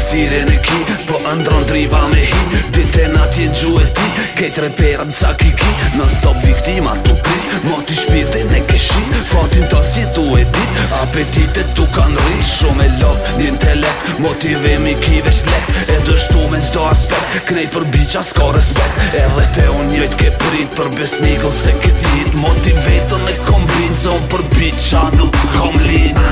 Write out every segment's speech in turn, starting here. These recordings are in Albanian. Stire në ki, po ndron të me hi Dite na tje gju e ti, kejt reperë në cak i ki Në stop viktima të pri, mo t'i shpirtin e Fatin të si tu e ti, apetite tu kanë rri Shume lov, një intelekt, motivemi ki veç lek E dështu me zdo aspekt, knej për bicha s'ka respekt E dhe te unë njëjt ke prit, për besnik ose ke dit Motivetën e kombinë, se unë për bicha nuk kom linë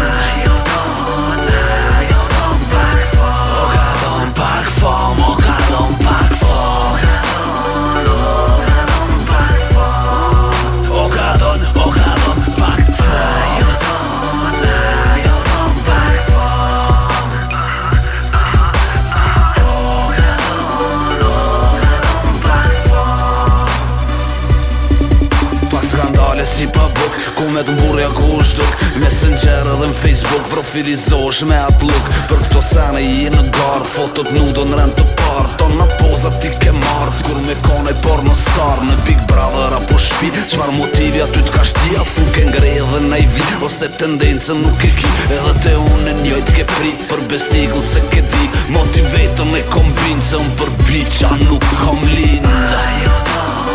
Ku me të mburë ja gush duk Messenger edhe në Facebook Profilizosh me atë look Për këto sene i në garë Fotot nuk do në rend të parë Ton në poza ti ke marë Skur me kone por në star Në Big Brother apo shpi Qfar motivi aty t'ka shti A e ngre dhe na i vi Ose tendenca nuk e ki Edhe te unë e njojt ke pri Për bestigl se ke di Motivetën e kombinë Se unë për bicha nuk kom linë Ajo do